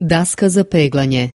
Daska za peglanje.